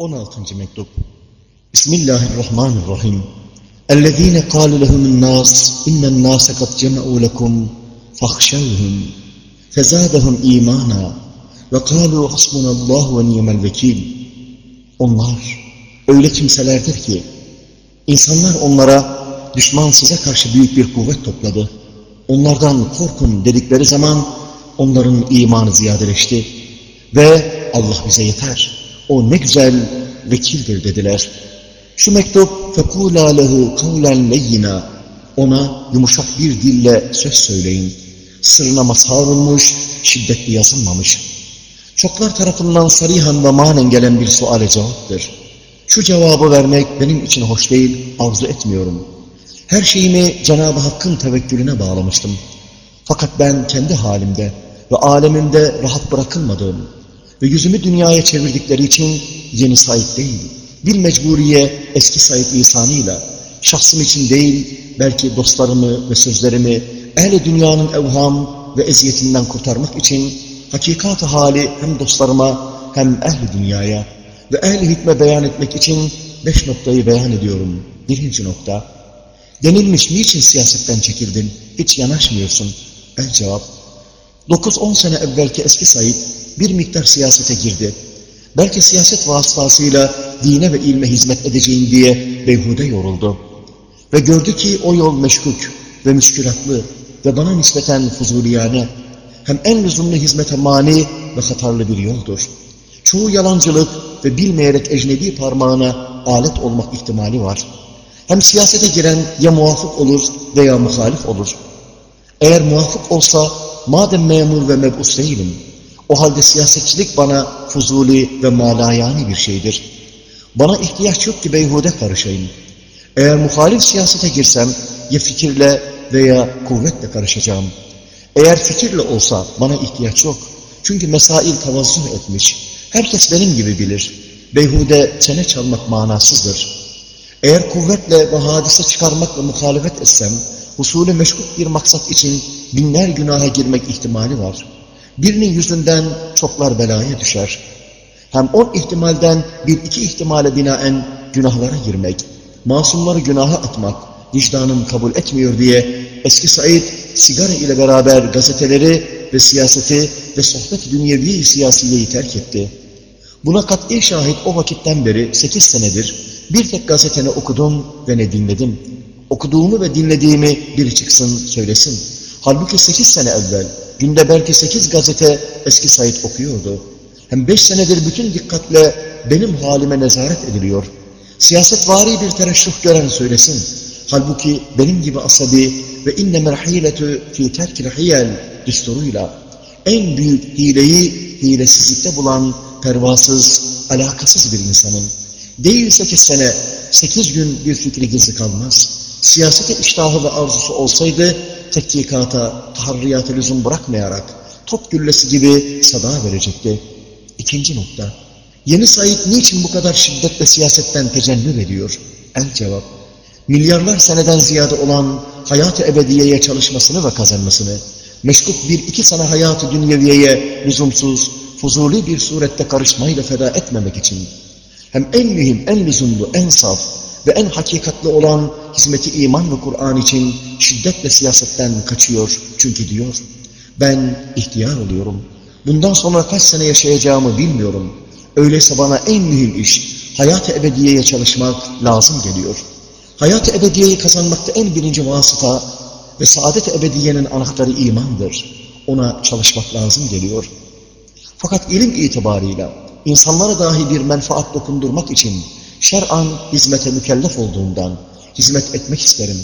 16. mektup Bismillahirrahmanirrahim اَلَّذ۪ينَ قَالَ لَهُمُ النَّاسِ اِنَّ النَّاسَ قَدْ جَمَعُوا لَكُمْ فَاخْشَوْهُمْ فَزَادَهُمْ اِيمَانًا وَقَالُوا حَسْبُنَ اللّٰهُ وَنِيَمَ الْوَكِيلِ Onlar öyle kimselerdir ki insanlar onlara düşman size karşı büyük bir kuvvet topladı. Onlardan korkun dedikleri zaman onların imanı ziyadeleşti ve Allah bize yeter. O ne güzel vekildir dediler. Şu mektup فَقُولَا لَهُ قَوْلًا لَيِّنَا Ona yumuşak bir dille söz söyleyin. Sırrına mazhar olmuş, şiddetli yazılmamış. Çoklar tarafından sarihan ve manen gelen bir suale cevaptır. Şu cevabı vermek benim için hoş değil, arzu etmiyorum. Her şeyimi Cenab-ı Hakk'ın tevekkülüne bağlamıştım. Fakat ben kendi halimde ve alemimde rahat bırakılmadığım ve yüzümü dünyaya çevirdikleri için yeni sahip değil, bir mecburiye eski sahip lisanıyla, şahsım için değil, belki dostlarımı ve sözlerimi ehl dünyanın evham ve eziyetinden kurtarmak için hakikat hali hem dostlarıma hem ehli dünyaya ve ehli hikme beyan etmek için beş noktayı beyan ediyorum. Birinci nokta, denilmiş niçin siyasetten çekildin, hiç yanaşmıyorsun? El cevap, 9-10 sene evvelki eski Said bir miktar siyasete girdi. Belki siyaset vasıtasıyla dine ve ilme hizmet edeceğim diye beyhude yoruldu. Ve gördü ki o yol meşkuk ve müşkülatlı ve bana nispeten fuzuliyane, hem en lüzumlu hizmete mani ve hatarlı bir yoldur. Çoğu yalancılık ve bilmeyerek ecnebi parmağına alet olmak ihtimali var. Hem siyasete giren ya muvafık olur veya muhalif olur. Eğer muvafık olsa madem memur ve mebus değilim, o halde siyasetçilik bana fuzuli ve malayani bir şeydir. Bana ihtiyaç yok ki beyhude karışayım. Eğer muhalif siyasete girsem ya fikirle veya kuvvetle karışacağım. Eğer fikirle olsa bana ihtiyaç yok. Çünkü mesail tavazzüh etmiş. Herkes benim gibi bilir. Beyhude çene çalmak manasızdır. Eğer kuvvetle ve hadise çıkarmakla muhalefet etsem, husulü meşgul bir maksat için binler günaha girmek ihtimali var. Birinin yüzünden çoklar belaya düşer. Hem on ihtimalden bir iki ihtimale binaen günahlara girmek, masumları günaha atmak, vicdanım kabul etmiyor diye eski Said sigara ile beraber gazeteleri ve siyaseti ve sohbet dünyevi siyasiyeyi terk etti. Buna kat'i şahit o vakitten beri sekiz senedir bir tek gazeteni okudum ve ne dinledim. Okuduğumu ve dinlediğimi biri çıksın söylesin. Halbuki sekiz sene evvel günde belki sekiz gazete eski Said okuyordu. Hem beş senedir bütün dikkatle benim halime nezaret ediliyor. Siyasetvari bir tereşruf gören söylesin. Halbuki benim gibi asabi ve inne merhiletü fi terkil hiyel düsturuyla en büyük hileyi hilesizlikte bulan pervasız, alakasız bir insanın. Değil sekiz sene, sekiz gün bir fikri gizli kalmaz. Siyasete iştahı ve arzusu olsaydı, tetkikata, taharriyata lüzum bırakmayarak, top güllesi gibi sada verecekti. İkinci nokta. Yeni Said niçin bu kadar şiddetle siyasetten tecennüp ediyor? El cevap. Milyarlar seneden ziyade olan hayat-ı ebediyeye çalışmasını ve kazanmasını, meşguk bir iki sana hayat-ı dünyeviyeye lüzumsuz, fuzuli bir surette karışmayla feda etmemek için, hem en mühim, en lüzumlu, en saf ve en hakikatli olan hizmeti iman ve Kur'an için şiddetle siyasetten kaçıyor. Çünkü diyor, ben ihtiyar oluyorum. Bundan sonra kaç sene yaşayacağımı bilmiyorum. Öyleyse bana en mühim iş, hayat-ı ebediyeye çalışmak lazım geliyor. Hayat-ı ebediyeyi kazanmakta en birinci vasıta ve saadet-i ebediyenin anahtarı imandır. Ona çalışmak lazım geliyor. Fakat ilim itibarıyla insanlara dahi bir menfaat dokundurmak için şer'an hizmete mükellef olduğundan hizmet etmek isterim.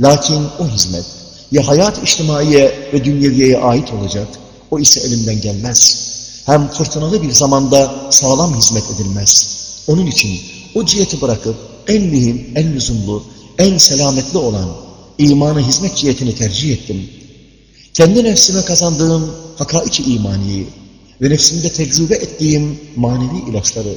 Lakin o hizmet ya hayat içtimaiye ve dünyeviyeye ait olacak, o ise elimden gelmez. Hem fırtınalı bir zamanda sağlam hizmet edilmez. Onun için o ciheti bırakıp en mühim, en lüzumlu, en selametli olan imanı hizmet cihetini tercih ettim. Kendi nefsime kazandığım hakaiki imaniyi ve nefsimde tecrübe ettiğim manevi ilaçları,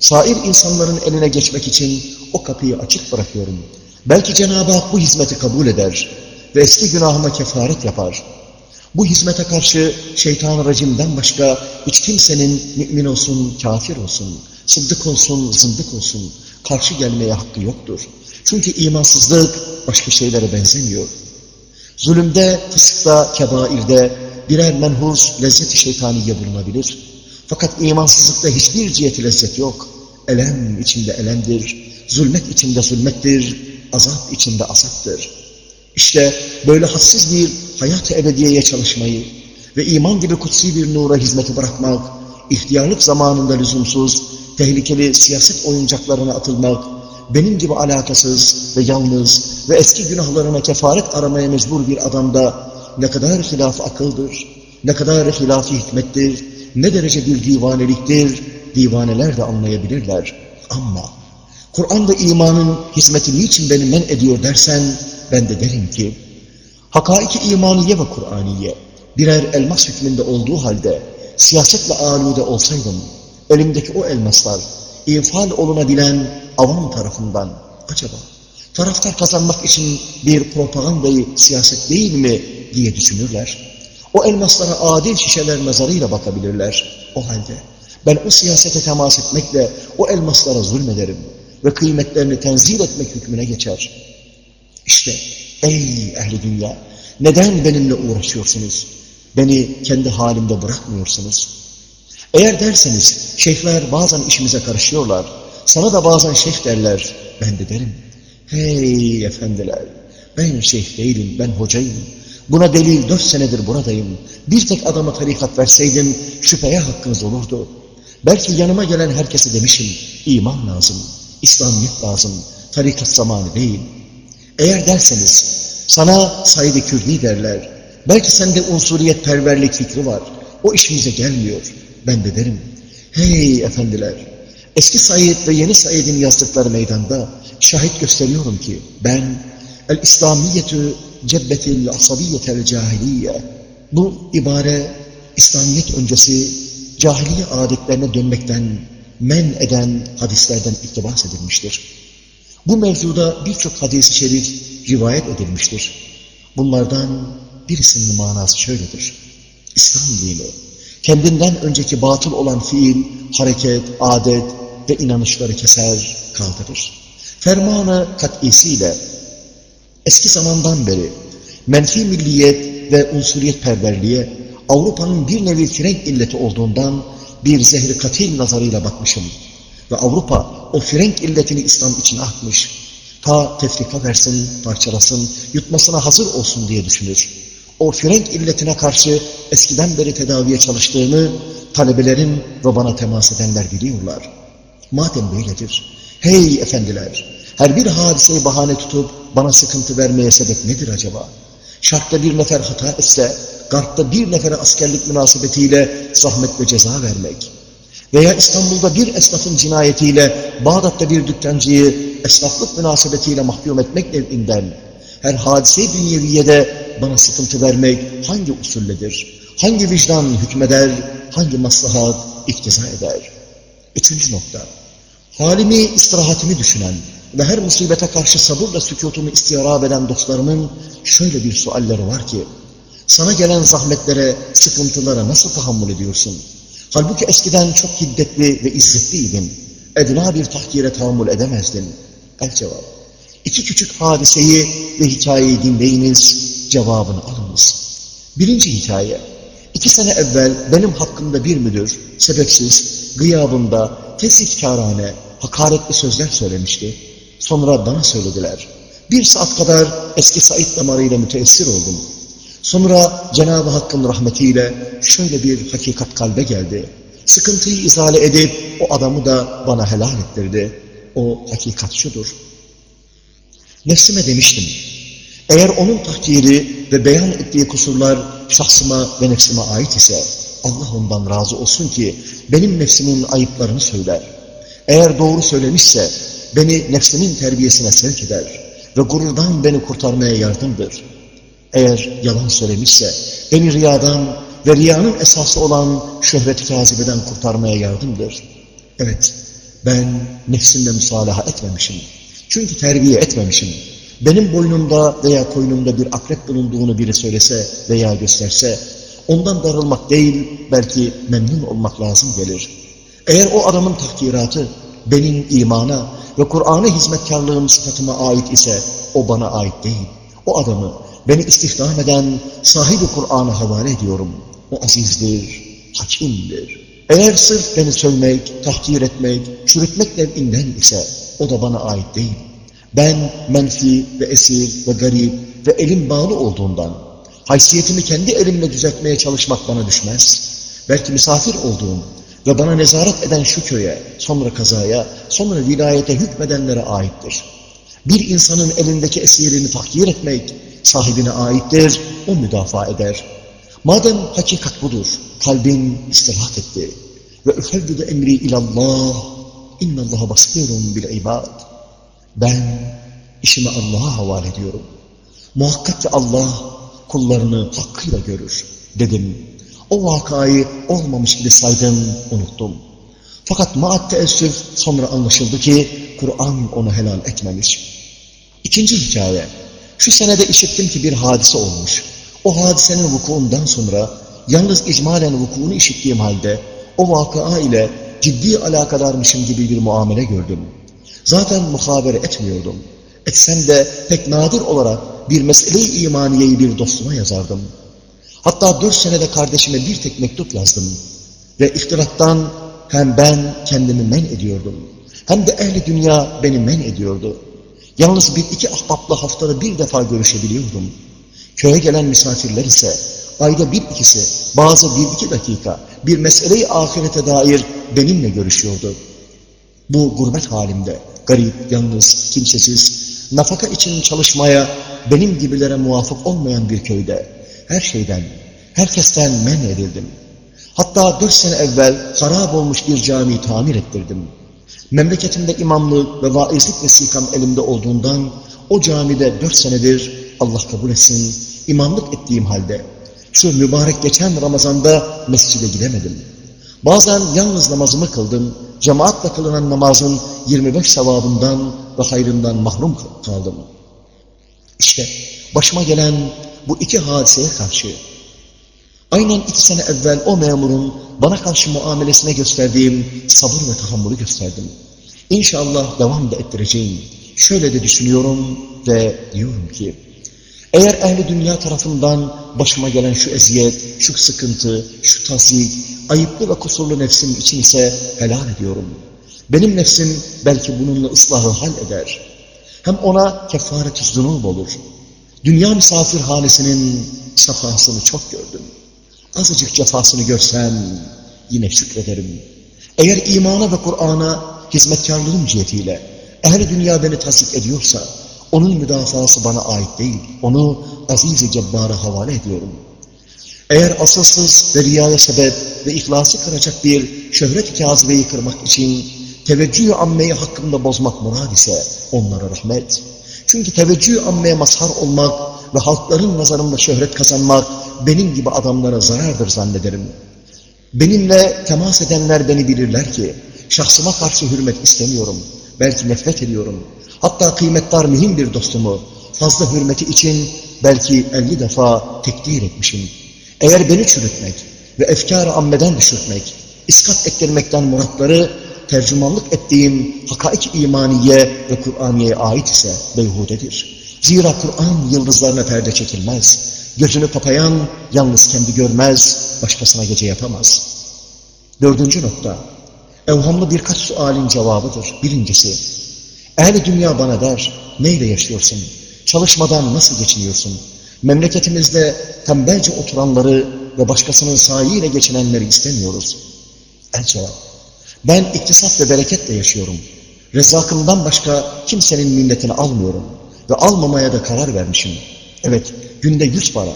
sair insanların eline geçmek için o kapıyı açık bırakıyorum. Belki Cenab-ı Hak bu hizmeti kabul eder ve eski günahıma kefaret yapar. Bu hizmete karşı şeytan racimden başka hiç kimsenin mümin olsun, kafir olsun, Sıddık olsun, zındık olsun, karşı gelmeye hakkı yoktur. Çünkü imansızlık başka şeylere benzemiyor. Zulümde, fıskta, kebairde birer menhus lezzet-i şeytaniye bulunabilir. Fakat imansızlıkta hiçbir ciheti lezzet yok. Elem içinde elemdir, zulmet içinde zulmettir, azap içinde azaptır. İşte böyle hassiz bir hayat-ı ebediyeye çalışmayı ve iman gibi kutsi bir nura hizmeti bırakmak, ihtiyarlık zamanında lüzumsuz, tehlikeli siyaset oyuncaklarına atılmak, benim gibi alakasız ve yalnız ve eski günahlarına kefaret aramaya mecbur bir adamda ne kadar hilaf akıldır, ne kadar hilaf hikmettir, ne derece bir divaneliktir, divaneler de anlayabilirler. Ama Kur'an'da imanın hizmeti niçin beni men ediyor dersen, ben de derim ki, hakaiki imaniye ve Kur'aniye birer elmas hükmünde olduğu halde siyasetle alude olsaydım, elimdeki o elmaslar ifal olunabilen avam tarafından acaba taraftar kazanmak için bir propagandayı siyaset değil mi diye düşünürler. O elmaslara adil şişeler nazarıyla bakabilirler. O halde ben o siyasete temas etmekle o elmaslara zulmederim ve kıymetlerini tenzil etmek hükmüne geçer. İşte ey ehli dünya neden benimle uğraşıyorsunuz? Beni kendi halimde bırakmıyorsunuz. Eğer derseniz şeyhler bazen işimize karışıyorlar. Sana da bazen şeyh derler. Ben de derim. Hey efendiler ben şeyh değilim ben hocayım. Buna delil dört senedir buradayım. Bir tek adama tarikat verseydim şüpheye hakkınız olurdu. Belki yanıma gelen herkese demişim iman lazım, İslamiyet lazım, tarikat zamanı değil. Eğer derseniz sana Said-i Kürdi derler. Belki sende unsuriyet perverlik fikri var. O işimize gelmiyor. Ben de derim. Hey efendiler! Eski Said ve yeni Said'in yazdıkları meydanda şahit gösteriyorum ki ben el-İslamiyetü cebbetil asabiyetel cahiliye bu ibare İslamiyet öncesi cahiliye adetlerine dönmekten men eden hadislerden iktibas edilmiştir. Bu mevzuda birçok hadis-i şerif rivayet edilmiştir. Bunlardan birisinin manası şöyledir. İslam dini, kendinden önceki batıl olan fiil, hareket, adet ve inanışları keser, kaldırır. Fermanı kat'isiyle eski zamandan beri menfi milliyet ve unsuriyet perverliğe Avrupa'nın bir nevi frenk illeti olduğundan bir zehri katil nazarıyla bakmışım. Ve Avrupa o frenk illetini İslam için atmış. Ta tefrika versin, parçalasın, yutmasına hazır olsun diye düşünür. O frenk illetine karşı eskiden beri tedaviye çalıştığını talebelerin ve bana temas edenler biliyorlar. Madem böyledir, hey efendiler, her bir hadiseyi bahane tutup bana sıkıntı vermeye sebep nedir acaba? Şarkta bir nefer hata etse, Garp'ta bir nefere askerlik münasebetiyle zahmet ve ceza vermek veya İstanbul'da bir esnafın cinayetiyle Bağdat'ta bir dükkancıyı esnaflık münasebetiyle mahkum etmek nevinden her hadise dünyeviyede bana sıkıntı vermek hangi usulledir? Hangi vicdan hükmeder? Hangi maslahat iktiza eder? Üçüncü nokta. Halimi, istirahatimi düşünen ve her musibete karşı sabırla sükutumu istiyarab eden dostlarımın şöyle bir sualleri var ki, sana gelen zahmetlere, sıkıntılara nasıl tahammül ediyorsun? Halbuki eskiden çok hiddetli ve izzetliydin. Edna bir tahkire tahammül edemezdin. El cevap. İki küçük hadiseyi ve hikayeyi dinleyiniz, cevabını alınız. Birinci hikaye. İki sene evvel benim hakkımda bir müdür, sebepsiz, gıyabında, tesifkarane, hakaretli sözler söylemişti. Sonra bana söylediler. Bir saat kadar eski Said damarıyla müteessir oldum. Sonra Cenab-ı Hakk'ın rahmetiyle şöyle bir hakikat kalbe geldi. Sıkıntıyı izale edip o adamı da bana helal ettirdi. O hakikat şudur. Nefsime demiştim. Eğer onun tahkiri ve beyan ettiği kusurlar şahsıma ve nefsime ait ise Allah ondan razı olsun ki benim nefsimin ayıplarını söyler. Eğer doğru söylemişse beni nefsimin terbiyesine sevk eder ve gururdan beni kurtarmaya yardımdır. Eğer yalan söylemişse beni riyadan ve riyanın esası olan şöhret-i kazibeden kurtarmaya yardımdır. Evet, ben nefsimle müsalaha etmemişim. Çünkü terbiye etmemişim. Benim boynumda veya koynumda bir akrep bulunduğunu biri söylese veya gösterse, ondan darılmak değil, belki memnun olmak lazım gelir. Eğer o adamın tahkiratı benim imana ve Kur'an'a hizmetkarlığım sıfatıma ait ise o bana ait değil. O adamı beni istihdam eden sahibi Kur'an'a havale ediyorum. O azizdir, hakimdir. Eğer sırf beni sövmek, tahkir etmek, çürütmek nev'inden ise o da bana ait değil. Ben menfi ve esir ve garip ve elim bağlı olduğundan haysiyetimi kendi elimle düzeltmeye çalışmak bana düşmez. Belki misafir olduğum ve bana nezaret eden şu köye, sonra kazaya, sonra vilayete hükmedenlere aittir. Bir insanın elindeki esirini tahkir etmek sahibine aittir, o müdafaa eder. Madem hakikat budur, kalbin istirahat etti. Ve üfevvidu emri ilallah, innallaha basirun bil ibad. Ben işimi Allah'a havale ediyorum. Muhakkak ki Allah kullarını hakkıyla görür dedim. O vakayı olmamış gibi saydım, unuttum. Fakat maat teessüf sonra anlaşıldı ki Kur'an onu helal etmemiş. İkinci hikaye. Şu senede işittim ki bir hadise olmuş. O hadisenin vukuundan sonra yalnız icmalen vukuunu işittiğim halde o vakıa ile ciddi alakadarmışım gibi bir muamele gördüm. Zaten muhabere etmiyordum. Etsem de pek nadir olarak bir mesele-i imaniyeyi bir dostuma yazardım. Hatta dört senede kardeşime bir tek mektup yazdım. Ve ihtilattan hem ben kendimi men ediyordum. Hem de ehli dünya beni men ediyordu. Yalnız bir iki ahbapla haftada bir defa görüşebiliyordum. Köye gelen misafirler ise ayda bir ikisi, bazı bir iki dakika bir meseleyi ahirete dair benimle görüşüyordu. Bu gurbet halimde, garip, yalnız, kimsesiz, nafaka için çalışmaya benim gibilere muvafık olmayan bir köyde her şeyden, herkesten men edildim. Hatta dört sene evvel harap olmuş bir cami tamir ettirdim. Memleketimde imamlık ve vaizlik vesikam elimde olduğundan o camide dört senedir Allah kabul etsin imamlık ettiğim halde şu mübarek geçen Ramazan'da mescide gidemedim. Bazen yalnız namazımı kıldım, cemaatle kılınan namazın 25 sevabından ve hayrından mahrum kaldım. İşte başıma gelen bu iki hadiseye karşı aynen iki sene evvel o memurun bana karşı muamelesine gösterdiğim sabır ve tahammülü gösterdim. İnşallah devam da ettireceğim. Şöyle de düşünüyorum ve diyorum ki eğer ehli dünya tarafından başıma gelen şu eziyet, şu sıkıntı, şu tazik, ayıplı ve kusurlu nefsim için ise helal ediyorum. Benim nefsim belki bununla ıslahı hal eder. Hem ona kefaret-i olur. Dünya misafirhanesinin safhasını çok gördüm. Azıcık cefasını görsem yine şükrederim. Eğer imana ve Kur'an'a hizmetkarlığım cihetiyle ehli dünya beni tasdik ediyorsa onun müdafası bana ait değil. Onu aziz-i cebbara havale ediyorum. Eğer asılsız ve riyaya sebep ve ihlası kıracak bir şöhret-i kazibeyi kırmak için teveccüh-ü ammeyi hakkında bozmak murad ise onlara rahmet. Çünkü teveccüh-ü ammeye mazhar olmak ve halkların nazarında şöhret kazanmak benim gibi adamlara zarardır zannederim. Benimle temas edenler beni bilirler ki şahsıma karşı hürmet istemiyorum. Belki nefret ediyorum. Hatta kıymetdar mühim bir dostumu fazla hürmeti için belki elli defa tekdir etmişim. Eğer beni çürütmek ve efkar-ı ammeden düşürtmek, iskat ettirmekten muratları tercümanlık ettiğim hakaik imaniye ve Kur'aniye ait ise beyhudedir. Zira Kur'an yıldızlarına perde çekilmez. Gözünü kapayan yalnız kendi görmez, başkasına gece yapamaz. Dördüncü nokta, evhamlı birkaç sualin cevabıdır. Birincisi, ehli dünya bana der, neyle yaşıyorsun? Çalışmadan nasıl geçiniyorsun? Memleketimizde tembelce oturanları ve başkasının sahiyle geçinenleri istemiyoruz. El cevap, ben iktisat ve bereketle yaşıyorum. Rezzakımdan başka kimsenin minnetini almıyorum ve almamaya da karar vermişim. Evet, günde yüz para,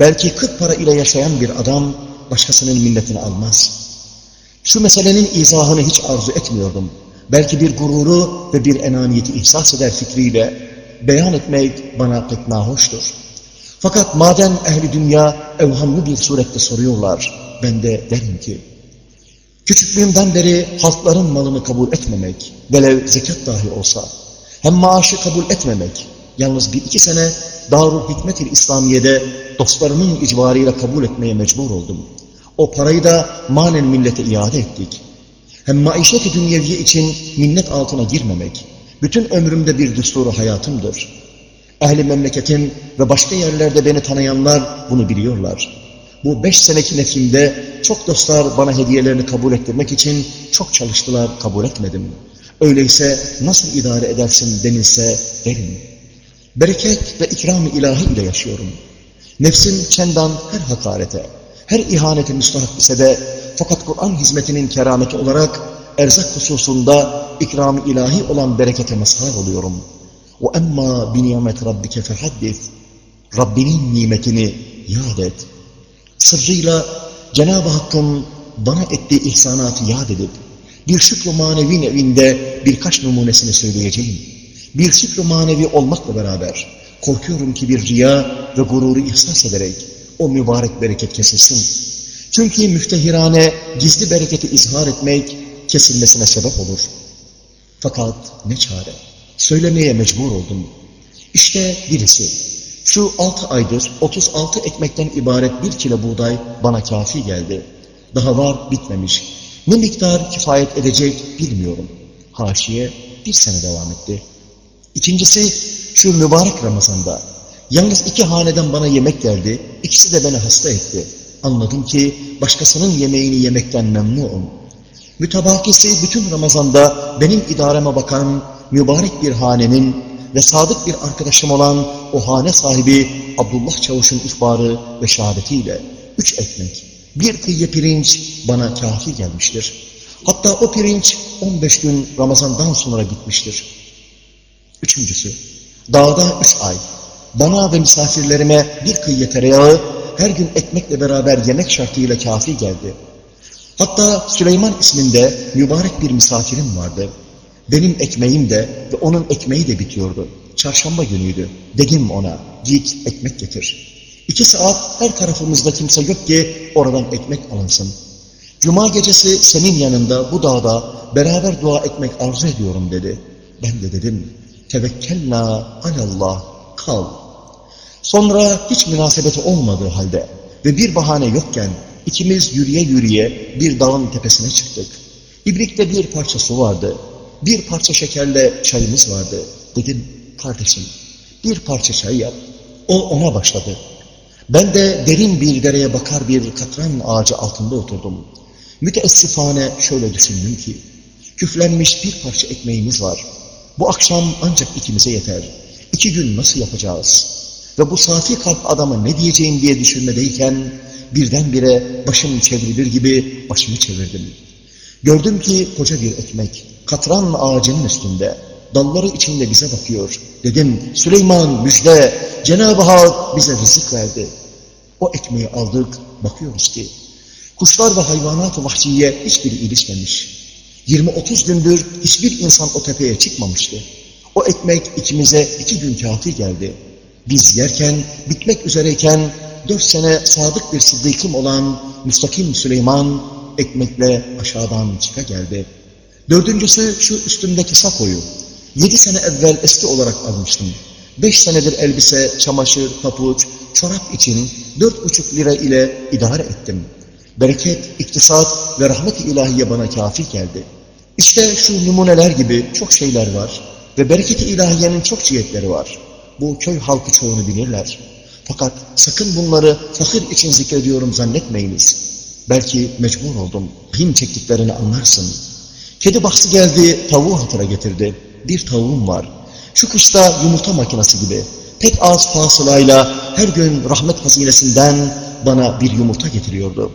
belki kırk para ile yaşayan bir adam başkasının minnetini almaz. Şu meselenin izahını hiç arzu etmiyordum. Belki bir gururu ve bir enaniyeti ihsas eder fikriyle beyan etmek bana pek nahoştur. Fakat madem ehli dünya evhamlı bir surette soruyorlar, ben de derim ki, küçüklüğümden beri halkların malını kabul etmemek, velev zekat dahi olsa, hem maaşı kabul etmemek, yalnız bir iki sene Darul Hikmet-i İslamiye'de dostlarımın icbarıyla kabul etmeye mecbur oldum. O parayı da manen millete iade ettik. Hem maişet-i dünyeviye için minnet altına girmemek, bütün ömrümde bir düsturu hayatımdır. Ehli memleketin ve başka yerlerde beni tanıyanlar bunu biliyorlar Bu beş seneki nefimde çok dostlar bana hediyelerini kabul ettirmek için çok çalıştılar, kabul etmedim. Öyleyse nasıl idare edersin denilse derim. Bereket ve ikram-ı ilahi ile yaşıyorum. Nefsim çendan her hakarete, her ihanete müstahak ise de fakat Kur'an hizmetinin kerameti olarak erzak hususunda ikram-ı ilahi olan berekete mazhar oluyorum. وَاَمَّا بِنِيَمَةِ رَبِّكَ فَحَدِّث Rabbinin nimetini yad et. Sırrıyla Cenab-ı Hakk'ın bana ettiği ihsanatı yad edip, bir şükrü manevi evinde birkaç numunesini söyleyeceğim. Bir şükrü manevi olmakla beraber, korkuyorum ki bir riya ve gururu ihsas ederek o mübarek bereket kesilsin. Çünkü müftehirane gizli bereketi izhar etmek kesilmesine sebep olur. Fakat ne çare? Söylemeye mecbur oldum. İşte birisi, şu altı aydır 36 ekmekten ibaret bir kilo buğday bana kafi geldi. Daha var bitmemiş. Ne miktar kifayet edecek bilmiyorum. Haşiye bir sene devam etti. İkincisi şu mübarek Ramazan'da. Yalnız iki haneden bana yemek geldi. İkisi de beni hasta etti. Anladım ki başkasının yemeğini yemekten memnunum. Mütebakisi bütün Ramazan'da benim idareme bakan mübarek bir hanenin ve sadık bir arkadaşım olan o hane sahibi Abdullah Çavuş'un ihbarı ve şehadetiyle üç ekmek, bir kıyı pirinç bana kafi gelmiştir. Hatta o pirinç 15 gün Ramazan'dan sonra bitmiştir. Üçüncüsü, dağda üç ay, bana ve misafirlerime bir kıyı tereyağı, her gün ekmekle beraber yemek şartıyla kafi geldi. Hatta Süleyman isminde mübarek bir misafirim vardı. Benim ekmeğim de ve onun ekmeği de bitiyordu. Çarşamba günüydü. Dedim ona, git ekmek getir. İki saat her tarafımızda kimse yok ki oradan ekmek alınsın. Cuma gecesi senin yanında bu dağda beraber dua etmek arzu ediyorum dedi. Ben de dedim, tevekkelna alallah, kal. Sonra hiç münasebeti olmadığı halde ve bir bahane yokken ikimiz yürüye yürüye bir dağın tepesine çıktık. İbrik'te bir parça su vardı. Bir parça şekerle çayımız vardı. Dedim, kardeşim bir parça çay yap. O ona başladı. Ben de derin bir dereye bakar bir katran ağacı altında oturdum. Müteessifane şöyle düşündüm ki, küflenmiş bir parça ekmeğimiz var. Bu akşam ancak ikimize yeter. İki gün nasıl yapacağız? Ve bu safi kalp adama ne diyeceğim diye düşünmedeyken, birdenbire başım çevrilir gibi başımı çevirdim. Gördüm ki koca bir ekmek, katran ağacının üstünde, dalları içinde bize bakıyor. Dedim, Süleyman müjde, Cenab-ı Hak bize rızık verdi. O ekmeği aldık, bakıyoruz ki, kuşlar ve hayvanat-ı vahşiye hiçbiri ilişmemiş. 20-30 gündür hiçbir insan o tepeye çıkmamıştı. O ekmek ikimize iki gün kafi geldi. Biz yerken, bitmek üzereyken, dört sene sadık bir sıddıkım olan Müstakim Süleyman, ekmekle aşağıdan çıka geldi. Dördüncüsü şu üstümdeki sakoyu. Yedi sene evvel eski olarak almıştım. Beş senedir elbise, çamaşır, papuç, çorap için dört buçuk lira ile idare ettim. Bereket, iktisat ve rahmet-i ilahiye bana kafi geldi. İşte şu numuneler gibi çok şeyler var ve bereket-i ilahiyenin çok cihetleri var. Bu köy halkı çoğunu bilirler. Fakat sakın bunları fakir için zikrediyorum zannetmeyiniz. Belki mecbur oldum. Him çektiklerini anlarsın. Kedi bahsi geldi, tavuğu hatıra getirdi. Bir tavuğum var. Şu kışta yumurta makinesi gibi. Pek az fasılayla her gün rahmet hazinesinden bana bir yumurta getiriyordu.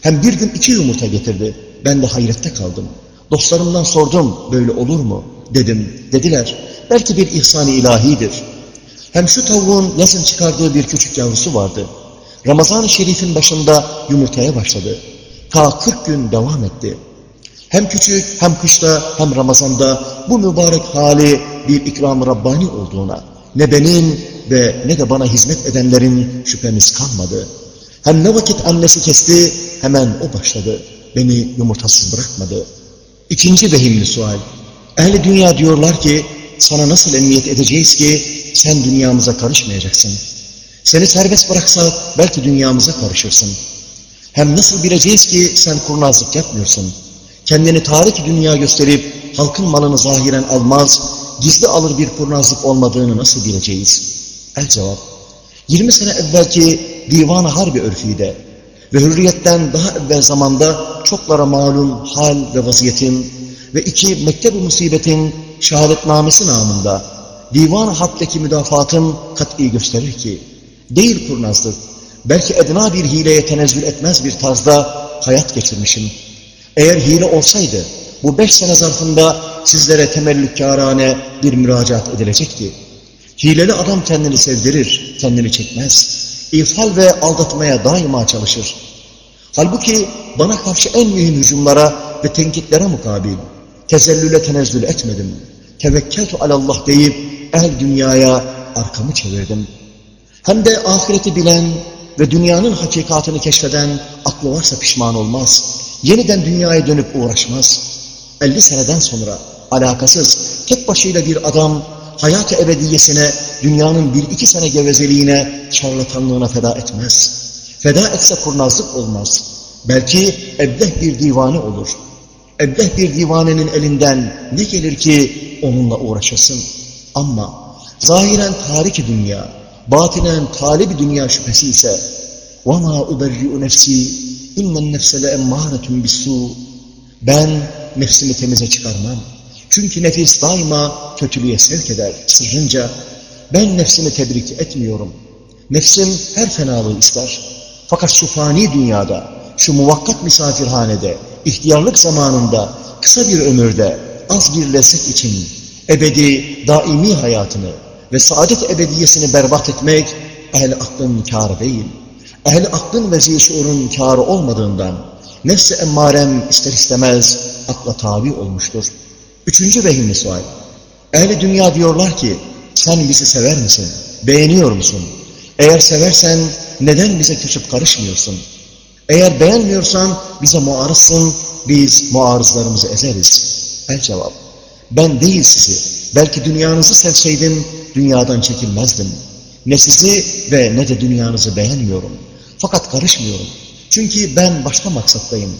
Hem bir gün iki yumurta getirdi. Ben de hayrette kaldım. Dostlarımdan sordum, böyle olur mu? Dedim, dediler, belki bir ihsan-ı ilahidir. Hem şu tavuğun yazın çıkardığı bir küçük yavrusu vardı. Ramazan-ı Şerif'in başında yumurtaya başladı. Ta 40 gün devam etti. Hem küçük hem kışta hem Ramazan'da bu mübarek hali bir ikram-ı Rabbani olduğuna ne benim ve ne de bana hizmet edenlerin şüphemiz kalmadı. Hem ne vakit annesi kesti hemen o başladı. Beni yumurtasız bırakmadı. İkinci vehimli sual. Ehli dünya diyorlar ki sana nasıl emniyet edeceğiz ki sen dünyamıza karışmayacaksın. Seni serbest bıraksak belki dünyamıza karışırsın. Hem nasıl bileceğiz ki sen kurnazlık yapmıyorsun. Kendini tarih dünya gösterip halkın malını zahiren almaz, gizli alır bir kurnazlık olmadığını nasıl bileceğiz? El cevap, 20 sene evvelki divan-ı harbi örfide ve hürriyetten daha evvel zamanda çoklara malum hal ve vaziyetin ve iki mekteb-i musibetin şehadetnamesi namında divan-ı harpteki müdafatın kat'i gösterir ki, değil kurnazlık, belki edna bir hileye tenezzül etmez bir tarzda hayat geçirmişim. Eğer hile olsaydı, bu beş sene zarfında sizlere temellükkârane bir müracaat edilecekti. Hileli adam kendini sevdirir, kendini çekmez. İfal ve aldatmaya daima çalışır. Halbuki bana karşı en mühim hücumlara ve tenkitlere mukabil, tezellüle tenezzül etmedim. Tevekkeltu alallah deyip el dünyaya arkamı çevirdim. Hem de ahireti bilen ve dünyanın hakikatını keşfeden aklı varsa pişman olmaz Yeniden dünyaya dönüp uğraşmaz. 50 seneden sonra alakasız tek başıyla bir adam hayat-ı ebediyesine, dünyanın bir iki sene gevezeliğine, şarlatanlığına feda etmez. Feda etse kurnazlık olmaz. Belki ebleh bir divane olur. Ebleh bir divanenin elinden ne gelir ki onunla uğraşasın? Ama zahiren tariki dünya, batinen talibi dünya şüphesi ise وَمَا اُبَرِّئُ نَفْسِي İnnen nefsele emmâretun bisû. Ben nefsimi temize çıkarmam. Çünkü nefis daima kötülüğe sevk eder sırrınca. Ben nefsimi tebrik etmiyorum. Nefsim her fenalığı ister. Fakat şu fani dünyada, şu muvakkat misafirhanede, ihtiyarlık zamanında, kısa bir ömürde, az bir lezzet için ebedi, daimi hayatını ve saadet ebediyesini berbat etmek ehl aklın kârı değil.'' Ehl aklın ve zişurun kârı olmadığından, nefs-i emmarem ister istemez akla tabi olmuştur. Üçüncü vehimli sual. Ehli dünya diyorlar ki, sen bizi sever misin? Beğeniyor musun? Eğer seversen neden bize küçük karışmıyorsun? Eğer beğenmiyorsan bize muarızsın, biz muarızlarımızı ezeriz. El cevap, ben değil sizi, belki dünyanızı sevseydim dünyadan çekilmezdim. Ne sizi ve ne de dünyanızı beğenmiyorum. Fakat karışmıyorum. Çünkü ben başka maksattayım.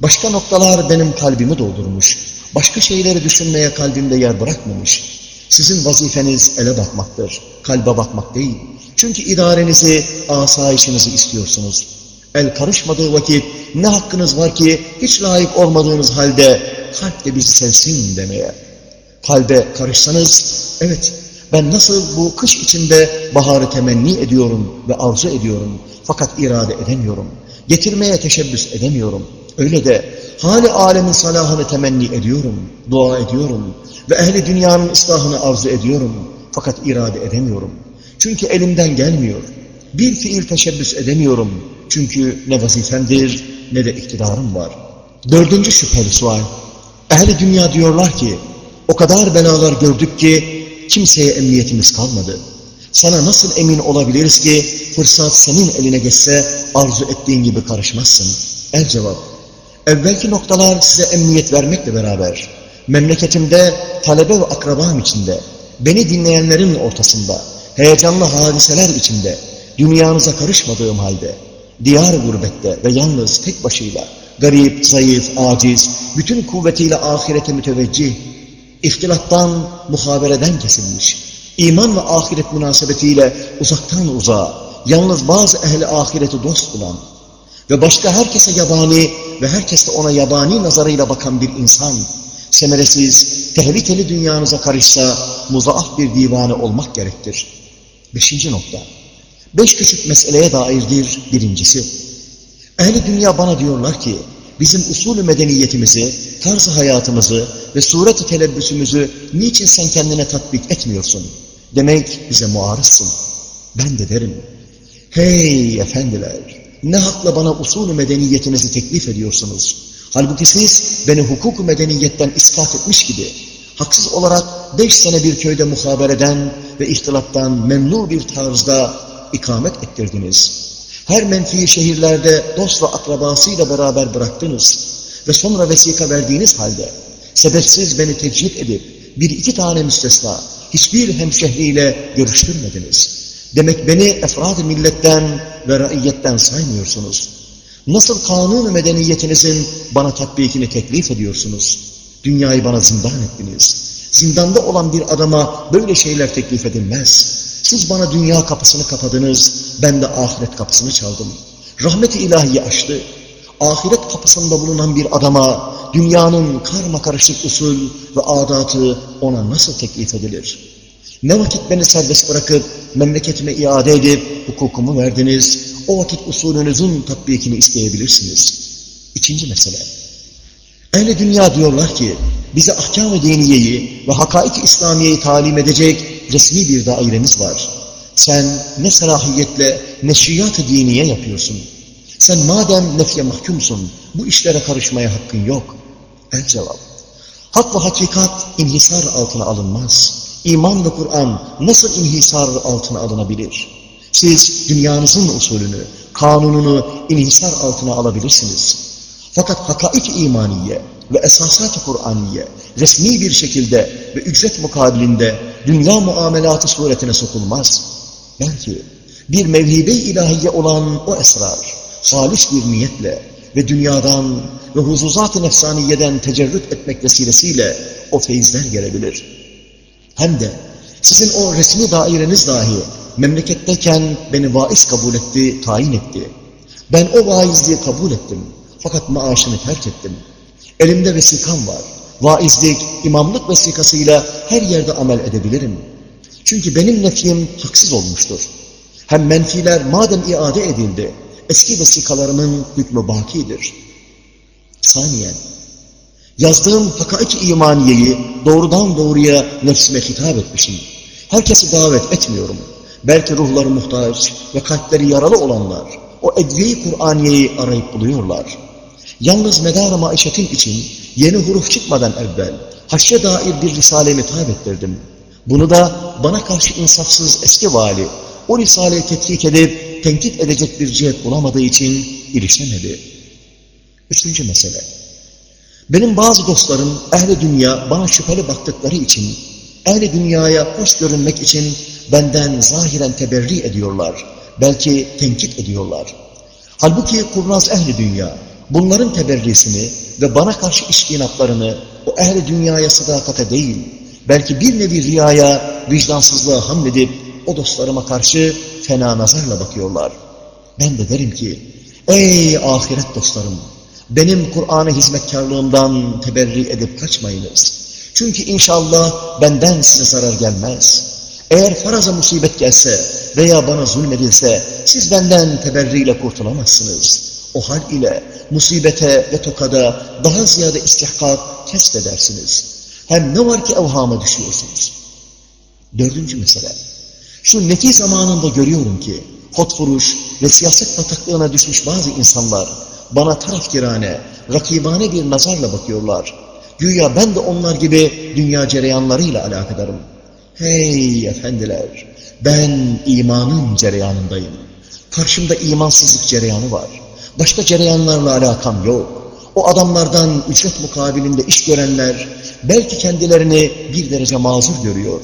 Başka noktalar benim kalbimi doldurmuş. Başka şeyleri düşünmeye kalbimde yer bırakmamış. Sizin vazifeniz ele bakmaktır, kalbe bakmak değil. Çünkü idarenizi, asayişinizi istiyorsunuz. El karışmadığı vakit ne hakkınız var ki hiç layık olmadığınız halde kalp de bizi sevsin demeye. Kalbe karışsanız, evet ben nasıl bu kış içinde baharı temenni ediyorum ve arzu ediyorum fakat irade edemiyorum. Getirmeye teşebbüs edemiyorum. Öyle de hali alemin salahını temenni ediyorum, dua ediyorum ve ehli dünyanın ıslahını arzu ediyorum fakat irade edemiyorum. Çünkü elimden gelmiyor. Bir fiil teşebbüs edemiyorum. Çünkü ne vazifemdir ne de iktidarım var. Dördüncü şüpheli sual. Ehli dünya diyorlar ki, o kadar belalar gördük ki kimseye emniyetimiz kalmadı. Sana nasıl emin olabiliriz ki fırsat senin eline geçse arzu ettiğin gibi karışmazsın? El cevap. Evvelki noktalar size emniyet vermekle beraber, memleketimde, talebe ve akrabam içinde, beni dinleyenlerin ortasında, heyecanlı hadiseler içinde, dünyanıza karışmadığım halde, diyar gurbette ve yalnız tek başıyla, garip, zayıf, aciz, bütün kuvvetiyle ahirete müteveccih, ihtilattan, muhabereden kesilmiş, iman ve ahiret münasebetiyle uzaktan uzağa, yalnız bazı ehli ahireti dost bulan ve başka herkese yabani ve herkes de ona yabani nazarıyla bakan bir insan, semeresiz, tehlikeli dünyanıza karışsa muzaaf bir divane olmak gerektir. Beşinci nokta. Beş küçük meseleye dairdir birincisi. Ehli dünya bana diyorlar ki, bizim usulü medeniyetimizi, tarzı hayatımızı ve sureti telebbüsümüzü niçin sen kendine tatbik etmiyorsun? Demek bize muarızsın. Ben de derim, hey efendiler, ne hakla bana usulü medeniyetinizi teklif ediyorsunuz? Halbuki siz beni hukuk medeniyetten ispat etmiş gibi, haksız olarak beş sene bir köyde muhabereden ve ihtilattan memnun bir tarzda ikamet ettirdiniz. Her menfi şehirlerde dost ve akrabasıyla beraber bıraktınız ve sonra vesika verdiğiniz halde sebepsiz beni tecrit edip bir iki tane müstesna hiçbir hemşehriyle görüştürmediniz. Demek beni efrad milletten ve raiyetten saymıyorsunuz. Nasıl kanun medeniyetinizin bana tatbikini teklif ediyorsunuz? Dünyayı bana zindan ettiniz. Zindanda olan bir adama böyle şeyler teklif edilmez. Siz bana dünya kapısını kapadınız, ben de ahiret kapısını çaldım. Rahmet-i ilahiyi açtı. Ahiret kapısında bulunan bir adama dünyanın karma karışık usul ve adatı ona nasıl teklif edilir? Ne vakit beni serbest bırakıp memleketime iade edip hukukumu verdiniz, o vakit usulünüzün tatbikini isteyebilirsiniz. İkinci mesele. Ehli dünya diyorlar ki, bize ahkam-ı diniyeyi ve hakaik İslamiye'yi talim edecek resmi bir dairemiz var. Sen ne selahiyetle neşriyat-ı diniye yapıyorsun. Sen madem nefye mahkumsun, bu işlere karışmaya hakkın yok. El cevap. Hak ve hakikat inhisar altına alınmaz. İman ve Kur'an nasıl inhisar altına alınabilir? Siz dünyanızın usulünü, kanununu inhisar altına alabilirsiniz. Fakat hakaik imaniye ve esasat-ı Kur'aniye resmi bir şekilde ve ücret mukabilinde dünya muamelatı suretine sokulmaz. Belki bir mevhibe ilahiye olan o esrar, halis bir niyetle ve dünyadan ve huzuzat-ı nefsaniyeden tecerrüt etmek vesilesiyle o feyizler gelebilir. Hem de sizin o resmi daireniz dahi memleketteyken beni vaiz kabul etti, tayin etti. Ben o vaizliği kabul ettim. Fakat maaşını terk ettim. Elimde vesikam var. Vaizlik, imamlık vesikasıyla her yerde amel edebilirim. Çünkü benim nefyim haksız olmuştur. Hem menfiler madem iade edildi, eski vesikalarımın hükmü bakidir. Saniyen, yazdığım hakaik imaniyeyi doğrudan doğruya nefsime hitap etmişim. Herkesi davet etmiyorum. Belki ruhları muhtaç ve kalpleri yaralı olanlar o edviye Kur'aniyeyi arayıp buluyorlar. Yalnız medar maişetim için yeni huruf çıkmadan evvel haşre dair bir risalemi ettirdim. Bunu da bana karşı insafsız eski vali o risaleyi tetkik edip tenkit edecek bir cihet bulamadığı için ilişemedi. Üçüncü mesele. Benim bazı dostlarım ehli dünya bana şüpheli baktıkları için ehli dünyaya hoş görünmek için benden zahiren teberri ediyorlar. Belki tenkit ediyorlar. Halbuki kurnaz ehli dünya bunların teberrisini ve bana karşı işkinatlarını o ehli dünyaya sadakate değil, belki bir nevi riyaya, vicdansızlığa hamledip o dostlarıma karşı fena nazarla bakıyorlar. Ben de derim ki, ey ahiret dostlarım, benim Kur'an'a hizmetkarlığımdan teberri edip kaçmayınız. Çünkü inşallah benden size zarar gelmez. Eğer faraza musibet gelse veya bana zulmedilse siz benden teberriyle kurtulamazsınız. O hal ile musibete ve tokada daha ziyade istihkak kesbedersiniz. Hem ne var ki evhama düşüyorsunuz. Dördüncü mesele. Şu nefi zamanında görüyorum ki hotfuruş ve siyaset bataklığına düşmüş bazı insanlar bana tarafkirane, rakibane bir nazarla bakıyorlar. Güya ben de onlar gibi dünya cereyanlarıyla alakadarım. Hey efendiler, ben imanın cereyanındayım. Karşımda imansızlık cereyanı var. Başka cereyanlarla alakam yok. O adamlardan ücret mukabilinde iş görenler belki kendilerini bir derece mazur görüyor.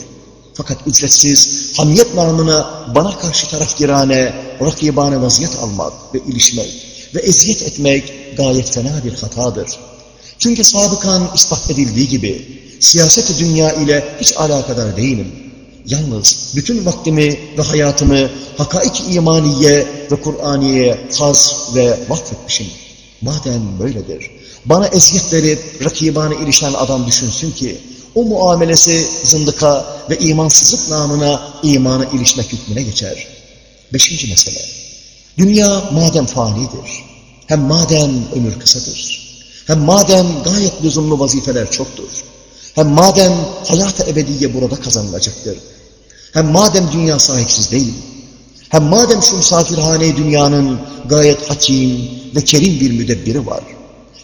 Fakat ücretsiz hamiyet namına bana karşı tarafgirane, rakibane vaziyet almak ve ilişmek ve eziyet etmek gayet fena bir hatadır. Çünkü sabıkan ispat edildiği gibi siyaseti dünya ile hiç alakadar değilim. Yalnız bütün vaktimi ve hayatımı hakaik imaniye ve Kur'aniye haz ve vakfetmişim. Madem böyledir, bana eziyet verip rakibane ilişen adam düşünsün ki, o muamelesi zındıka ve imansızlık namına imana ilişmek hükmüne geçer. Beşinci mesele. Dünya madem fanidir, hem madem ömür kısadır, hem madem gayet lüzumlu vazifeler çoktur, hem madem hayat-ı ebediye burada kazanılacaktır, hem madem dünya sahipsiz değil, hem madem şu misafirhane dünyanın gayet hakim ve kerim bir müdebbiri var,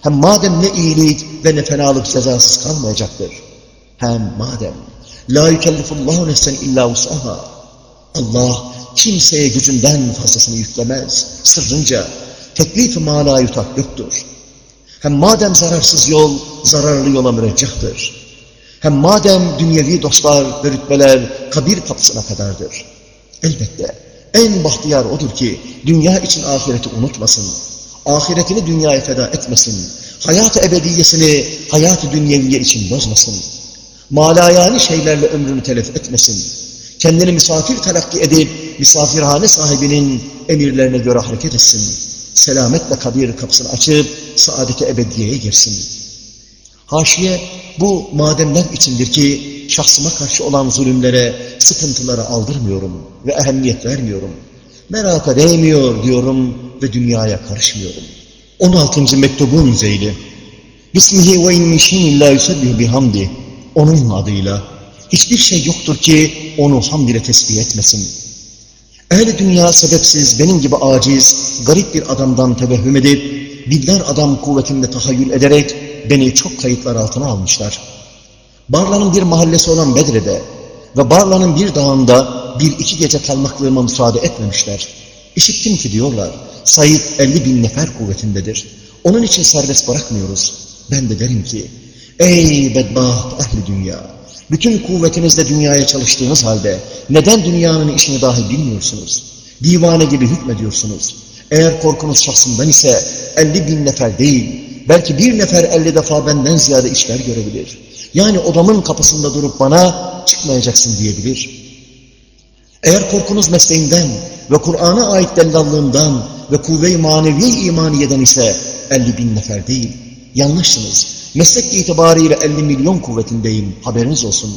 hem madem ne iyilik ve ne fenalık cezasız kalmayacaktır, hem madem la yükellifullahu nefsen illa vus'aha, Allah kimseye gücünden fazlasını yüklemez, sırrınca teklif-i mala yutak yoktur. Hem madem zararsız yol, zararlı yola müreccahtır. Hem madem dünyevi dostlar ve rütbeler kabir kapısına kadardır. Elbette en bahtiyar odur ki dünya için ahireti unutmasın. Ahiretini dünyaya feda etmesin. Hayat-ı ebediyesini hayat-ı dünyeviye için bozmasın. Malayani şeylerle ömrünü telef etmesin. Kendini misafir telakki edip misafirhane sahibinin emirlerine göre hareket etsin. Selametle kabir kapısını açıp saadete ebediyeye girsin. Haşiye bu mademler içindir ki şahsıma karşı olan zulümlere, sıkıntılara aldırmıyorum ve ehemmiyet vermiyorum. Meraka değmiyor diyorum ve dünyaya karışmıyorum. 16. mektubun zeyli. Bismihi ve inmişin illa yusebbih bihamdi. Onun adıyla. Hiçbir şey yoktur ki onu hamd ile tesbih etmesin. Ehli dünya sebepsiz benim gibi aciz, garip bir adamdan tevehhüm edip, dindar adam kuvvetinde tahayyül ederek beni çok kayıtlar altına almışlar. Barla'nın bir mahallesi olan Bedre'de ve Barla'nın bir dağında bir iki gece kalmaklığıma müsaade etmemişler. İşittim ki diyorlar, Said 50 bin nefer kuvvetindedir. Onun için serbest bırakmıyoruz. Ben de derim ki, ey bedbaht ahli dünya, bütün kuvvetinizle dünyaya çalıştığınız halde neden dünyanın işini dahi bilmiyorsunuz? Divane gibi hükmediyorsunuz. Eğer korkunuz şahsından ise 50 bin nefer değil, belki bir nefer 50 defa benden ziyade işler görebilir. Yani odamın kapısında durup bana çıkmayacaksın diyebilir. Eğer korkunuz mesleğinden ve Kur'an'a ait dellallığından ve kuvve-i manevi imaniyeden ise 50 bin nefer değil. Yanlışsınız. Meslek itibariyle 50 milyon kuvvetindeyim. Haberiniz olsun.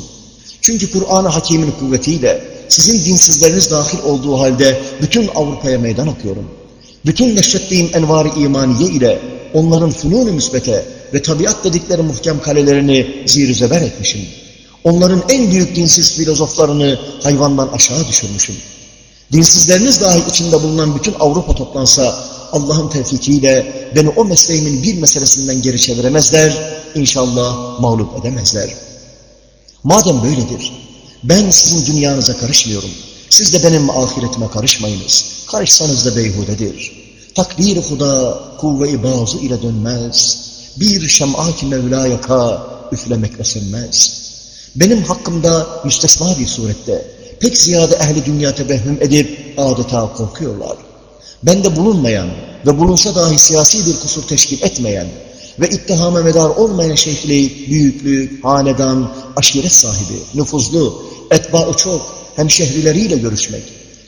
Çünkü Kur'an-ı Hakim'in kuvvetiyle sizin dinsizleriniz dahil olduğu halde bütün Avrupa'ya meydan okuyorum. Bütün neşrettiğim envar-ı imaniye ile onların funun-u müsbete ve tabiat dedikleri muhkem kalelerini zir zeber etmişim. Onların en büyük dinsiz filozoflarını hayvandan aşağı düşürmüşüm. Dinsizleriniz dahi içinde bulunan bütün Avrupa toplansa Allah'ın tevfikiyle beni o mesleğimin bir meselesinden geri çeviremezler, inşallah mağlup edemezler. Madem böyledir, ben sizin dünyanıza karışmıyorum. Siz de benim ahiretime karışmayınız. Karışsanız da beyhudedir. Takdir-i huda kuvve-i bazı ile dönmez. Bir şem'a-ki Mevla yaka üflemekle sönmez. Benim hakkımda müstesna bir surette pek ziyade ehli dünya tebehhüm edip adeta korkuyorlar. Bende bulunmayan ve bulunsa dahi siyasi bir kusur teşkil etmeyen ve ittihama medar olmayan şekli, büyüklük, hanedan, aşiret sahibi, nüfuzlu, etbaı çok, hemşehrileriyle görüşmek,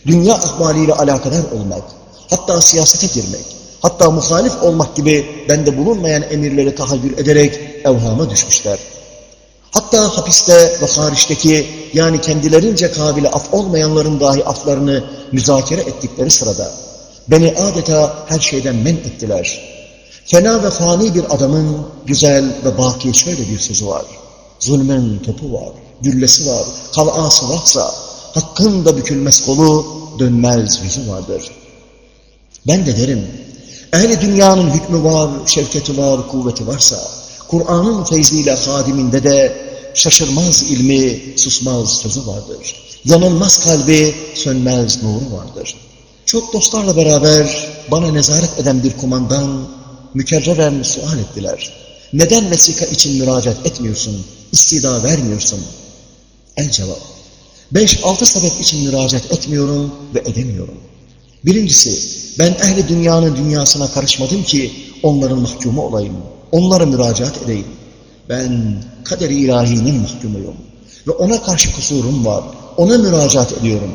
dünya ahvaliyle alakadar olmak, hatta siyasete girmek, hatta muhalif olmak gibi bende bulunmayan emirleri tahayyül ederek evhama düşmüşler. Hatta hapiste ve hariçteki yani kendilerince kabile af olmayanların dahi aflarını müzakere ettikleri sırada beni adeta her şeyden men ettiler. Fena ve fani bir adamın güzel ve baki şöyle bir sözü var. Zulmün topu var, güllesi var, kalası varsa hakkın da bükülmez kolu, dönmez yüzü vardır. Ben de derim, ehli dünyanın hükmü var, şevketi var, kuvveti varsa, Kur'an'ın feyziyle hadiminde de şaşırmaz ilmi, susmaz sözü vardır. Yanılmaz kalbi, sönmez nuru vardır. Çok dostlarla beraber bana nezaret eden bir kumandan mükerreren sual ettiler. Neden vesika için müracaat etmiyorsun, istida vermiyorsun? El cevap, beş altı sebep için müracaat etmiyorum ve edemiyorum. Birincisi, ben ehli dünyanın dünyasına karışmadım ki onların mahkumu olayım, onlara müracaat edeyim. Ben kader-i ilahinin mahkumuyum ve ona karşı kusurum var, ona müracaat ediyorum.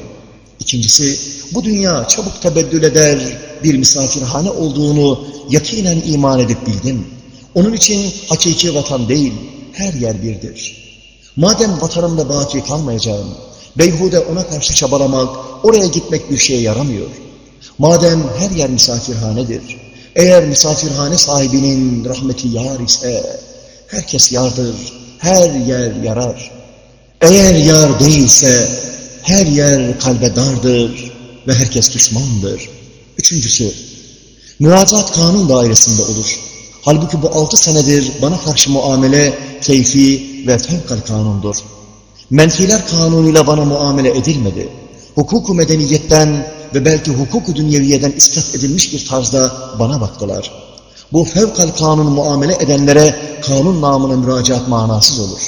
İkincisi, bu dünya çabuk tebeddül eder, bir misafirhane olduğunu yakinen iman edip bildim. Onun için hakiki vatan değil, her yer birdir. Madem vatanımda baki kalmayacağım, beyhude ona karşı çabalamak, oraya gitmek bir şeye yaramıyor. Madem her yer misafirhanedir, eğer misafirhane sahibinin rahmeti yar ise, herkes yardır, her yer yarar. Eğer yar değilse, her yer kalbe dardır ve herkes düşmandır. Üçüncüsü, müracaat kanun dairesinde olur. Halbuki bu altı senedir bana karşı muamele keyfi ve fevkal kanundur. Menfiler kanunuyla bana muamele edilmedi. Hukuku medeniyetten ve belki hukuku dünyeviyeden iskat edilmiş bir tarzda bana baktılar. Bu fevkal kanun muamele edenlere kanun namına müracaat manasız olur.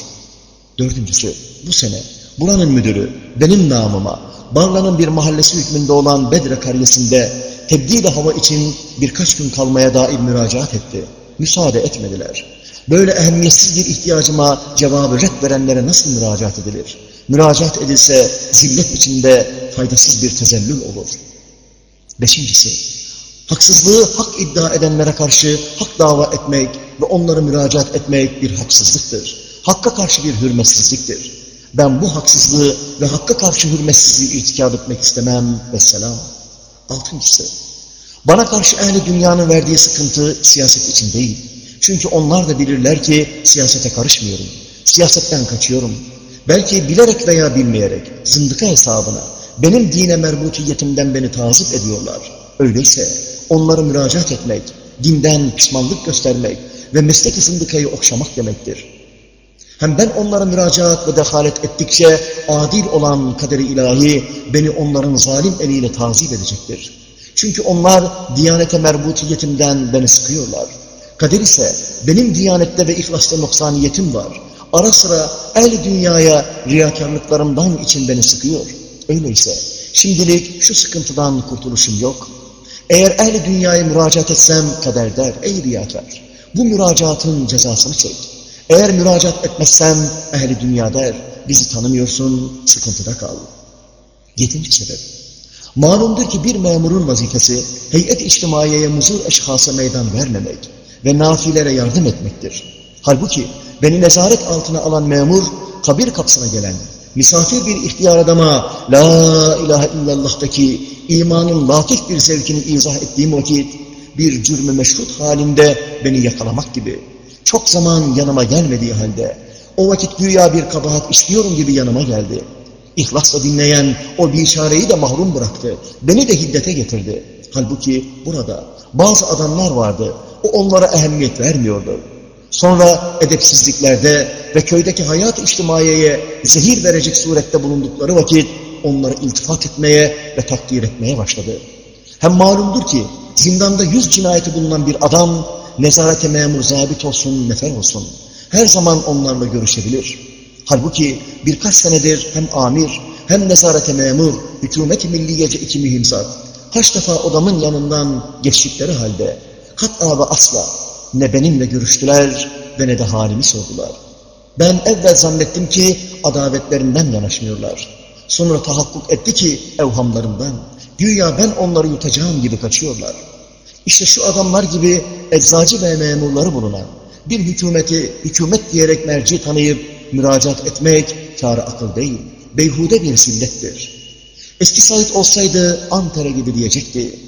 Dördüncüsü, bu sene buranın müdürü benim namıma Barla'nın bir mahallesi hükmünde olan Bedre karyesinde tebdil hava için birkaç gün kalmaya dair müracaat etti. Müsaade etmediler. Böyle ehemmiyetsiz bir ihtiyacıma cevabı red verenlere nasıl müracaat edilir? Müracaat edilse zillet içinde faydasız bir tezellül olur. Beşincisi, haksızlığı hak iddia edenlere karşı hak dava etmek ve onlara müracaat etmek bir haksızlıktır. Hakka karşı bir hürmetsizliktir. Ben bu haksızlığı ve hakka karşı hürmetsizliği irtikab etmek istemem. Vesselam. Altıncısı, bana karşı ehli dünyanın verdiği sıkıntı siyaset için değil. Çünkü onlar da bilirler ki siyasete karışmıyorum. Siyasetten kaçıyorum. Belki bilerek veya bilmeyerek zındıka hesabına benim dine merbutiyetimden beni tazip ediyorlar. Öyleyse onlara müracaat etmek, dinden pişmanlık göstermek ve meslek zındıkayı okşamak demektir. Hem ben onlara müracaat ve dehalet ettikçe adil olan kaderi ilahi beni onların zalim eliyle tazip edecektir. Çünkü onlar diyanete merbutiyetimden beni sıkıyorlar. Kader ise benim diyanette ve ihlasta noksaniyetim var. Ara sıra el dünyaya riyakarlıklarımdan için beni sıkıyor. Öyleyse şimdilik şu sıkıntıdan kurtuluşum yok. Eğer ehli dünyaya müracaat etsem kader der, ey riyakar, bu müracaatın cezasını çek. Eğer müracaat etmezsem ehli dünya der, bizi tanımıyorsun, sıkıntıda kal. Yedinci sebep. Malumdur ki bir memurun vazifesi heyet içtimaiyeye muzur eşhasa meydan vermemek ve nafilere yardım etmektir. Halbuki beni nezaret altına alan memur kabir kapısına gelen misafir bir ihtiyar adama La ilahe illallah'taki imanın latif bir zevkini izah ettiğim vakit bir cürmü meşrut halinde beni yakalamak gibi çok zaman yanıma gelmediği halde o vakit güya bir kabahat istiyorum gibi yanıma geldi. İhlasla dinleyen o biçareyi de mahrum bıraktı. Beni de hiddete getirdi. Halbuki burada bazı adamlar vardı. O onlara ehemmiyet vermiyordu. Sonra edepsizliklerde ve köydeki hayat içtimaiyeye zehir verecek surette bulundukları vakit onları iltifat etmeye ve takdir etmeye başladı. Hem malumdur ki zindanda yüz cinayeti bulunan bir adam nezarete memur zabit olsun, nefer olsun. Her zaman onlarla görüşebilir. Halbuki birkaç senedir hem amir hem nezarete memur, hükümet-i milliyece iki mühimsat, kaç defa odamın yanından geçtikleri halde hatta ve asla ne benimle görüştüler ve ne de halimi sordular. Ben evvel zannettim ki adavetlerinden yanaşmıyorlar. Sonra tahakkuk etti ki evhamlarımdan, güya ben onları yutacağım gibi kaçıyorlar. İşte şu adamlar gibi eczacı ve memurları bulunan, bir hükümeti hükümet diyerek merci tanıyıp müracaat etmek kârı akıl değil, beyhude bir zillettir. Eski Said olsaydı Ankara gibi diyecekti.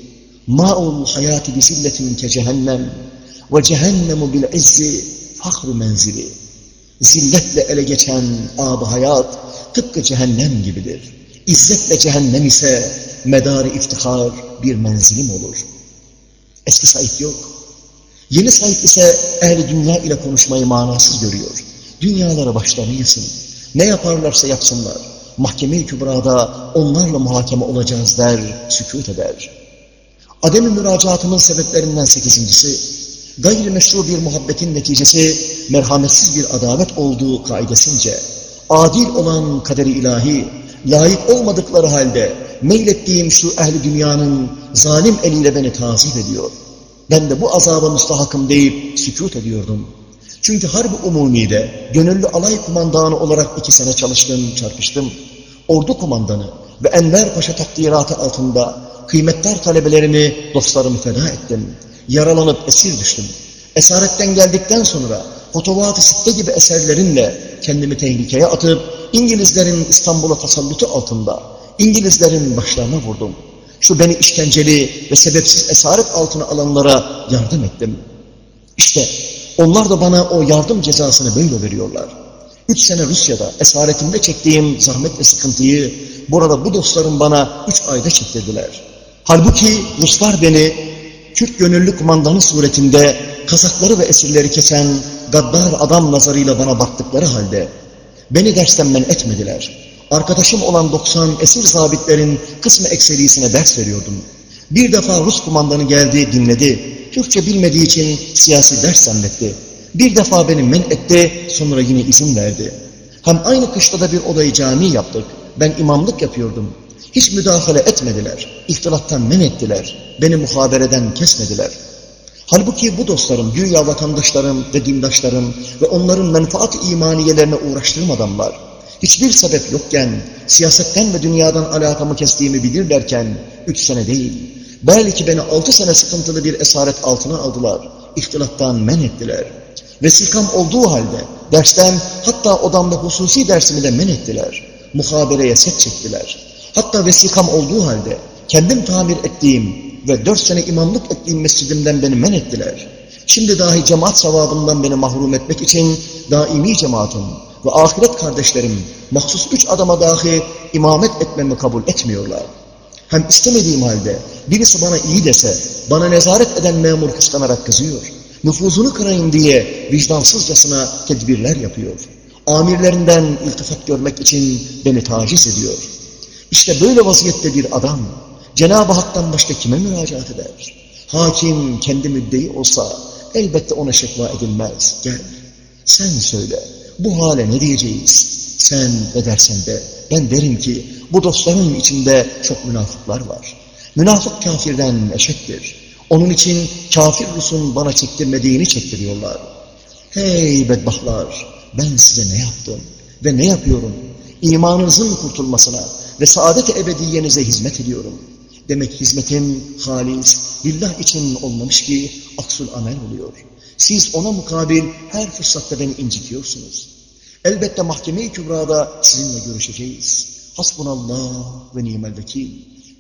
Ma'ul hayati bi zilletin ke cehennem ve cehennemu bil izzi fahru menzili. Zilletle ele geçen ab hayat tıpkı cehennem gibidir. İzzetle cehennem ise medarı iftihar bir menzilim olur. Eski Said yok. Yeni Said ise ehli dünya ile konuşmayı manasız görüyor. Dünyalara başlarını yasın. Ne yaparlarsa yapsınlar. Mahkeme-i Kübra'da onlarla muhakeme olacağız der, sükut eder. Adem-i müracaatımın sebeplerinden sekizincisi, gayrimeşru bir muhabbetin neticesi, merhametsiz bir adalet olduğu kaidesince, adil olan kaderi ilahi, layık olmadıkları halde, meylettiğim şu ehli dünyanın zalim eliyle beni tazip ediyor. Ben de bu azaba müstahakım deyip sükut ediyordum. Çünkü harbi umumide gönüllü alay kumandanı olarak iki sene çalıştım, çarpıştım. Ordu kumandanı ve Enver Paşa takdiratı altında kıymetler talebelerimi, dostlarımı feda ettim. Yaralanıp esir düştüm. Esaretten geldikten sonra Fotovat-ı Sitte gibi eserlerinle kendimi tehlikeye atıp İngilizlerin İstanbul'a tasallutu altında İngilizlerin başlarına vurdum. Şu beni işkenceli ve sebepsiz esaret altına alanlara yardım ettim. İşte onlar da bana o yardım cezasını böyle veriyorlar. Üç sene Rusya'da esaretimde çektiğim zahmet ve sıkıntıyı burada bu dostlarım bana üç ayda çektirdiler. Halbuki Ruslar beni Kürt gönüllü kumandanı suretinde kasakları ve esirleri kesen gaddar adam nazarıyla bana baktıkları halde beni dersten men etmediler. Arkadaşım olan 90 esir zabitlerin kısmı ekserisine ders veriyordum. Bir defa Rus kumandanı geldi, dinledi. Türkçe bilmediği için siyasi ders zannetti. Bir defa beni men etti, sonra yine izin verdi. Hem aynı kışta da bir odayı cami yaptık. Ben imamlık yapıyordum. Hiç müdahale etmediler. İhtilattan men ettiler. Beni muhabereden kesmediler. Halbuki bu dostlarım, güya vatandaşlarım ve dindaşlarım ve onların menfaat imaniyelerine uğraştığım adamlar, hiçbir sebep yokken, siyasetten ve dünyadan alakamı kestiğimi bilirlerken, üç sene değil, belki beni altı sene sıkıntılı bir esaret altına aldılar, ihtilattan men ettiler. Vesikam olduğu halde, dersten hatta odamda hususi dersimi de men ettiler. Muhabereye set çektiler. Hatta vesikam olduğu halde, kendim tamir ettiğim ve dört sene imamlık ettiğim mescidimden beni men ettiler. Şimdi dahi cemaat sevabından beni mahrum etmek için daimi cemaatim ve ahiret kardeşlerim mahsus üç adama dahi imamet etmemi kabul etmiyorlar. Hem istemediğim halde birisi bana iyi dese, bana nezaret eden memur kıskanarak kızıyor. Nüfuzunu kırayım diye vicdansızcasına tedbirler yapıyor. Amirlerinden iltifat görmek için beni taciz ediyor. İşte böyle vaziyette bir adam Cenab-ı Hak'tan başka kime müracaat eder? Hakim kendi müddei olsa elbette ona şekva edilmez. Gel sen söyle bu hale ne diyeceğiz? Sen ne dersen de ben derim ki bu dostların içinde çok münafıklar var. Münafık kafirden eşektir. Onun için kafir Rus'un bana çektirmediğini çektiriyorlar. Hey bedbahtlar ben size ne yaptım ve ne yapıyorum? İmanınızın kurtulmasına ve saadet-i ebediyenize hizmet ediyorum. Demek hizmetim halis, billah için olmamış ki aksul amel oluyor. Siz ona mukabil her fırsatta beni incitiyorsunuz. Elbette mahkeme-i kübrada sizinle görüşeceğiz. Hasbunallah ve nimel vekil.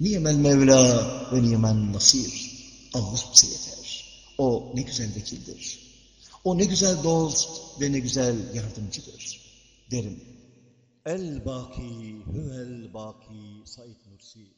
Nimel mevla ve nimel nasir. Allah bize yeter. O ne güzel vekildir. O ne güzel dost ve ne güzel yardımcıdır. Derim. El-Baki, Hüvel-Baki, Said Nursi.